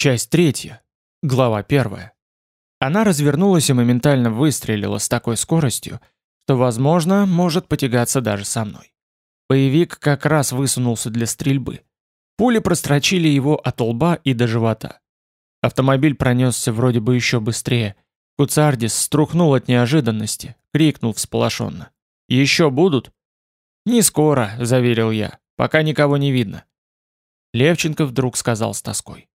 Часть третья. Глава первая. Она развернулась и моментально выстрелила с такой скоростью, что, возможно, может потягаться даже со мной. Боевик как раз высунулся для стрельбы. Пули прострочили его от лба и до живота. Автомобиль пронесся вроде бы еще быстрее. Куцардис струхнул от неожиданности, крикнул всполошенно. «Еще будут?» «Не скоро», — заверил я, — «пока никого не видно». Левченко вдруг сказал с тоской.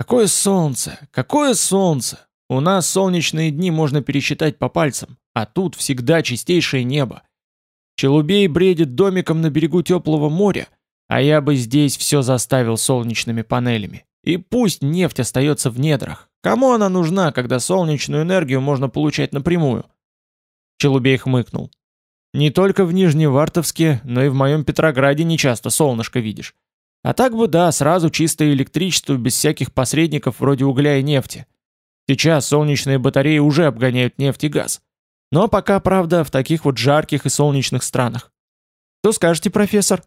«Какое солнце! Какое солнце! У нас солнечные дни можно пересчитать по пальцам, а тут всегда чистейшее небо. Челубей бредит домиком на берегу теплого моря, а я бы здесь все заставил солнечными панелями. И пусть нефть остается в недрах. Кому она нужна, когда солнечную энергию можно получать напрямую?» Челубей хмыкнул. «Не только в Нижневартовске, но и в моем Петрограде нечасто солнышко видишь. А так бы да, сразу чистое электричество без всяких посредников вроде угля и нефти. Сейчас солнечные батареи уже обгоняют нефть и газ. Но пока, правда, в таких вот жарких и солнечных странах. Что скажете, профессор?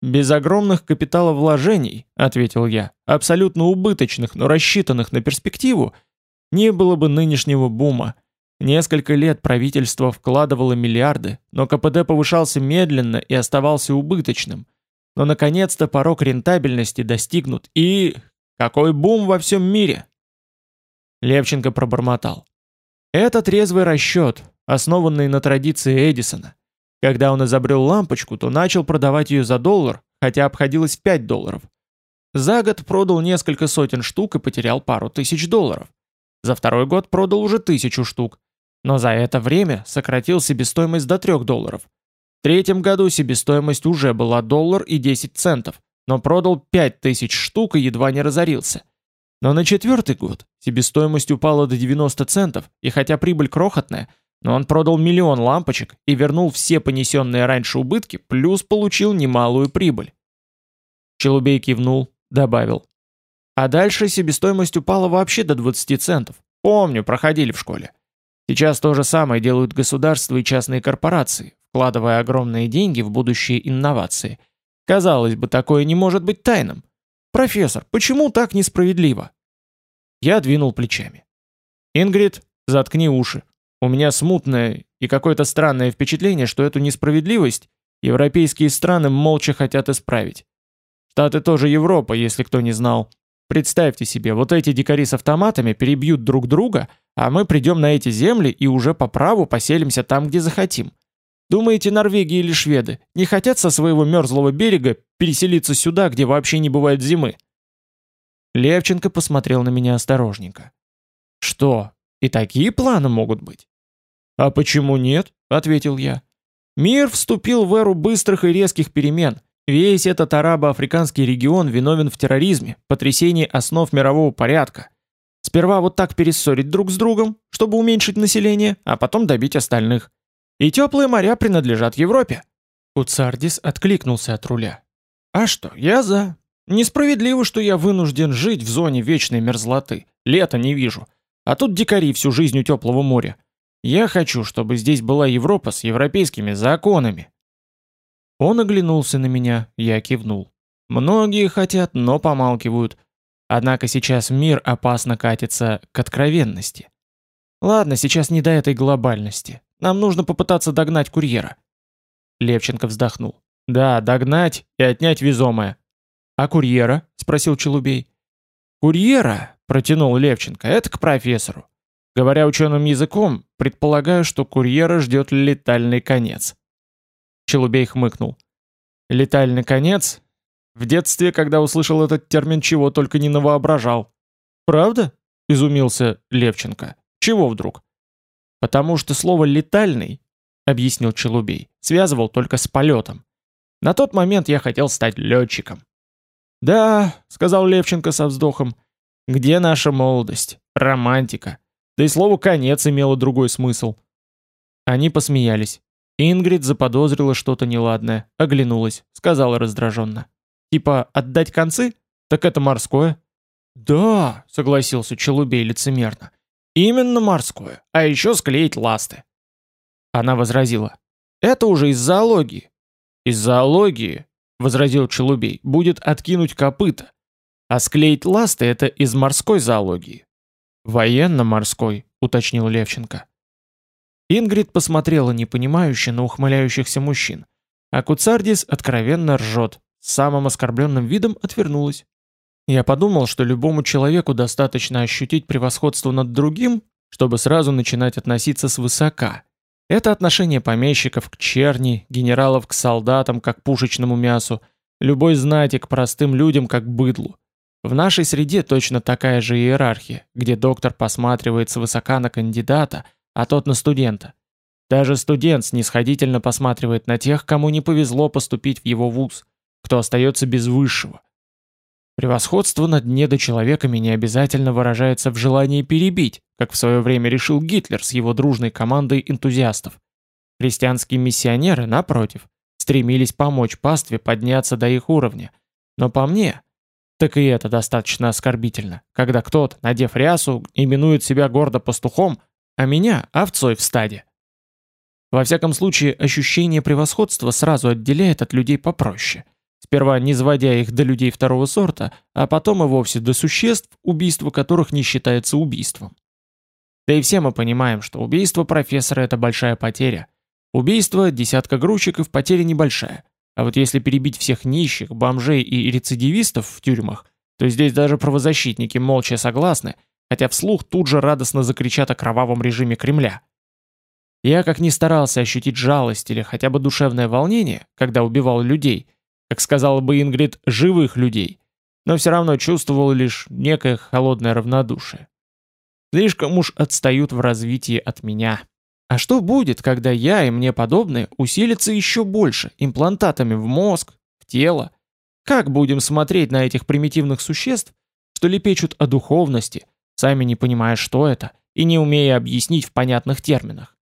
Без огромных капиталовложений, ответил я, абсолютно убыточных, но рассчитанных на перспективу, не было бы нынешнего бума. Несколько лет правительство вкладывало миллиарды, но КПД повышался медленно и оставался убыточным – но наконец-то порог рентабельности достигнут и... Какой бум во всем мире! Левченко пробормотал. Это трезвый расчет, основанный на традиции Эдисона. Когда он изобрел лампочку, то начал продавать ее за доллар, хотя обходилось в 5 долларов. За год продал несколько сотен штук и потерял пару тысяч долларов. За второй год продал уже тысячу штук. Но за это время сократил себестоимость до 3 долларов – третьем году себестоимость уже была доллар и 10 центов, но продал 5000 штук и едва не разорился. Но на четвертый год себестоимость упала до 90 центов, и хотя прибыль крохотная, но он продал миллион лампочек и вернул все понесенные раньше убытки, плюс получил немалую прибыль. Челубей кивнул, добавил. А дальше себестоимость упала вообще до 20 центов. Помню, проходили в школе. Сейчас то же самое делают государства и частные корпорации, вкладывая огромные деньги в будущие инновации. Казалось бы, такое не может быть тайным. Профессор, почему так несправедливо? Я двинул плечами. Ингрид, заткни уши. У меня смутное и какое-то странное впечатление, что эту несправедливость европейские страны молча хотят исправить. Штаты тоже Европа, если кто не знал. Представьте себе, вот эти дикари с автоматами перебьют друг друга, а мы придем на эти земли и уже по праву поселимся там, где захотим. Думаете, Норвегия или шведы не хотят со своего мерзлого берега переселиться сюда, где вообще не бывает зимы?» Левченко посмотрел на меня осторожненько. «Что, и такие планы могут быть?» «А почему нет?» — ответил я. «Мир вступил в эру быстрых и резких перемен. Весь этот арабо-африканский регион виновен в терроризме, потрясении основ мирового порядка. Сперва вот так перессорить друг с другом, чтобы уменьшить население, а потом добить остальных. И теплые моря принадлежат Европе. Уцардис откликнулся от руля. А что, я за. Несправедливо, что я вынужден жить в зоне вечной мерзлоты. Лета не вижу. А тут дикари всю жизнь у теплого моря. Я хочу, чтобы здесь была Европа с европейскими законами. Он оглянулся на меня, я кивнул. Многие хотят, но помалкивают. Однако сейчас мир опасно катится к откровенности. Ладно, сейчас не до этой глобальности. Нам нужно попытаться догнать курьера. Левченко вздохнул. Да, догнать и отнять везомое. А курьера? спросил Челубей. Курьера, протянул Левченко. Это к профессору. Говоря ученым языком, предполагаю, что курьера ждет летальный конец. Челубей хмыкнул. Летальный конец? В детстве, когда услышал этот термин, чего только не навоображал. Правда? изумился Левченко. Чего вдруг? Потому что слово «летальный», объяснил Челубей, связывал только с полетом. На тот момент я хотел стать летчиком. «Да», — сказал Левченко со вздохом, — «где наша молодость? Романтика. Да и слово «конец» имело другой смысл». Они посмеялись. Ингрид заподозрила что-то неладное, оглянулась, сказала раздраженно. «Типа отдать концы? Так это морское». «Да», — согласился Челубей лицемерно, Именно морское, а еще склеить ласты. Она возразила. Это уже из зоологии. Из зоологии, возразил Челубей, будет откинуть копыта. А склеить ласты — это из морской зоологии. «Военно-морской», — уточнил Левченко. Ингрид посмотрела непонимающе на ухмыляющихся мужчин, а Куцардис откровенно ржет, с самым оскорбленным видом отвернулась. Я подумал, что любому человеку достаточно ощутить превосходство над другим, чтобы сразу начинать относиться свысока. Это отношение помещиков к черни, генералов к солдатам, как пушечному мясу, любой знати к простым людям, как быдлу. В нашей среде точно такая же иерархия, где доктор посматривает свысока на кандидата, а тот на студента. Даже студент снисходительно посматривает на тех, кому не повезло поступить в его вуз, кто остается без высшего. Превосходство над недочеловеками не обязательно выражается в желании перебить, как в свое время решил Гитлер с его дружной командой энтузиастов. Христианские миссионеры, напротив, стремились помочь пастве подняться до их уровня. Но по мне, так и это достаточно оскорбительно, когда кто-то, надев рясу, именует себя гордо пастухом, а меня – овцой в стаде. Во всяком случае, ощущение превосходства сразу отделяет от людей попроще. Сперва не сводя их до людей второго сорта, а потом и вовсе до существ, убийство которых не считается убийством. Да и все мы понимаем, что убийство профессора – это большая потеря. Убийство десятка грузчиков – потеря небольшая. А вот если перебить всех нищих, бомжей и рецидивистов в тюрьмах, то здесь даже правозащитники молча согласны, хотя вслух тут же радостно закричат о кровавом режиме Кремля. Я как ни старался ощутить жалость или хотя бы душевное волнение, когда убивал людей, как сказала бы Ингрид, живых людей, но все равно чувствовал лишь некое холодное равнодушие. Слишком уж отстают в развитии от меня. А что будет, когда я и мне подобные усилятся еще больше, имплантатами в мозг, в тело? Как будем смотреть на этих примитивных существ, что лепечут о духовности, сами не понимая, что это, и не умея объяснить в понятных терминах?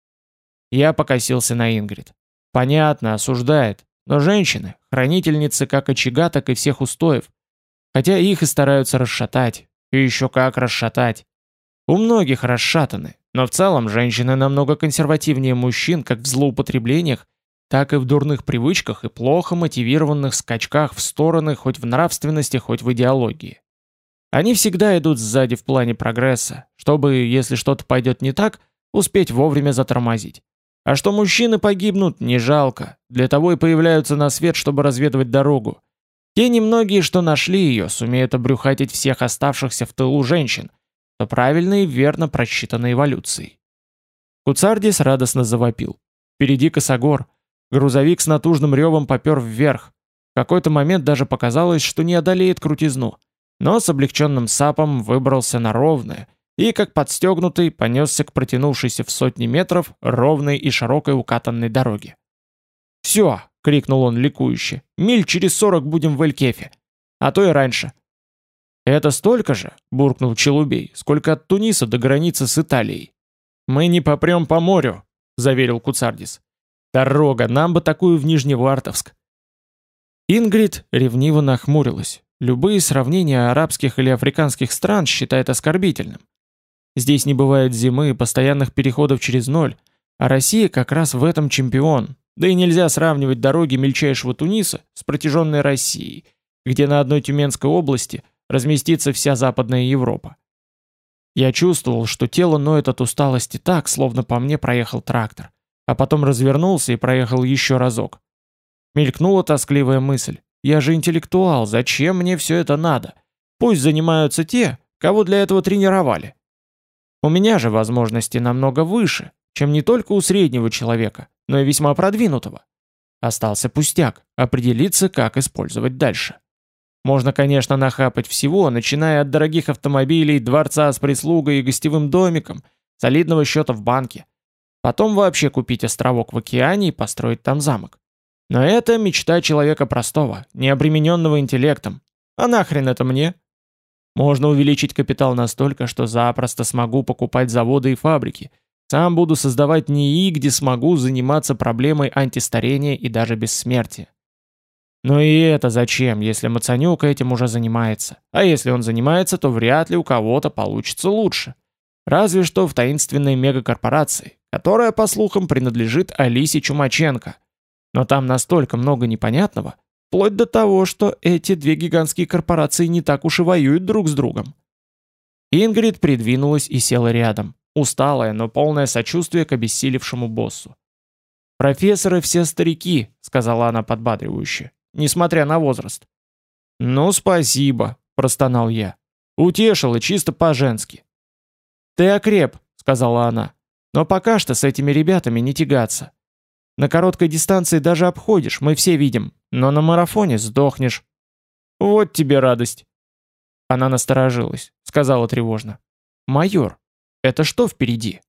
Я покосился на Ингрид. Понятно, осуждает, но женщины, хранительницы как очага, так и всех устоев. Хотя их и стараются расшатать. И еще как расшатать. У многих расшатаны, но в целом женщины намного консервативнее мужчин как в злоупотреблениях, так и в дурных привычках и плохо мотивированных скачках в стороны хоть в нравственности, хоть в идеологии. Они всегда идут сзади в плане прогресса, чтобы, если что-то пойдет не так, успеть вовремя затормозить. А что мужчины погибнут, не жалко, для того и появляются на свет, чтобы разведывать дорогу. Те немногие, что нашли ее, сумеют обрюхатить всех оставшихся в тылу женщин, то правильно и верно просчитано эволюцией. Куцардис радостно завопил. Впереди косогор. Грузовик с натужным ревом попер вверх. В какой-то момент даже показалось, что не одолеет крутизну. Но с облегченным сапом выбрался на ровное и, как подстегнутый, понесся к протянувшейся в сотни метров ровной и широкой укатанной дороге. «Все!» — крикнул он ликующе. «Миль через сорок будем в Элькефе. А то и раньше. «Это столько же», — буркнул Челубей, — «сколько от Туниса до границы с Италией». «Мы не попрем по морю», — заверил Куцардис. «Дорога, нам бы такую в Нижневартовск». Ингрид ревниво нахмурилась. Любые сравнения арабских или африканских стран считает оскорбительным. Здесь не бывает зимы и постоянных переходов через ноль, а Россия как раз в этом чемпион. Да и нельзя сравнивать дороги мельчайшего Туниса с протяженной Россией, где на одной Тюменской области разместится вся Западная Европа. Я чувствовал, что тело ноет от усталости так, словно по мне проехал трактор, а потом развернулся и проехал еще разок. Мелькнула тоскливая мысль. Я же интеллектуал, зачем мне все это надо? Пусть занимаются те, кого для этого тренировали. У меня же возможности намного выше, чем не только у среднего человека, но и весьма продвинутого. Остался пустяк, определиться, как использовать дальше. Можно, конечно, нахапать всего, начиная от дорогих автомобилей, дворца с прислугой и гостевым домиком, солидного счета в банке. Потом вообще купить островок в океане и построить там замок. Но это мечта человека простого, не обремененного интеллектом. А нахрен это мне? Можно увеличить капитал настолько, что запросто смогу покупать заводы и фабрики. Сам буду создавать НИИ, где смогу заниматься проблемой антистарения и даже бессмертия. Но и это зачем, если Мацанюк этим уже занимается? А если он занимается, то вряд ли у кого-то получится лучше. Разве что в таинственной мегакорпорации, которая, по слухам, принадлежит Алисе Чумаченко. Но там настолько много непонятного, Вплоть до того, что эти две гигантские корпорации не так уж и воюют друг с другом. Ингрид придвинулась и села рядом, усталая, но полное сочувствие к обессилевшему боссу. «Профессоры все старики», — сказала она подбадривающе, несмотря на возраст. «Ну, спасибо», — простонал я. Утешила чисто по-женски. «Ты окреп», — сказала она. «Но пока что с этими ребятами не тягаться. На короткой дистанции даже обходишь, мы все видим, но на марафоне сдохнешь». «Вот тебе радость». Она насторожилась, сказала тревожно. «Майор, это что впереди?»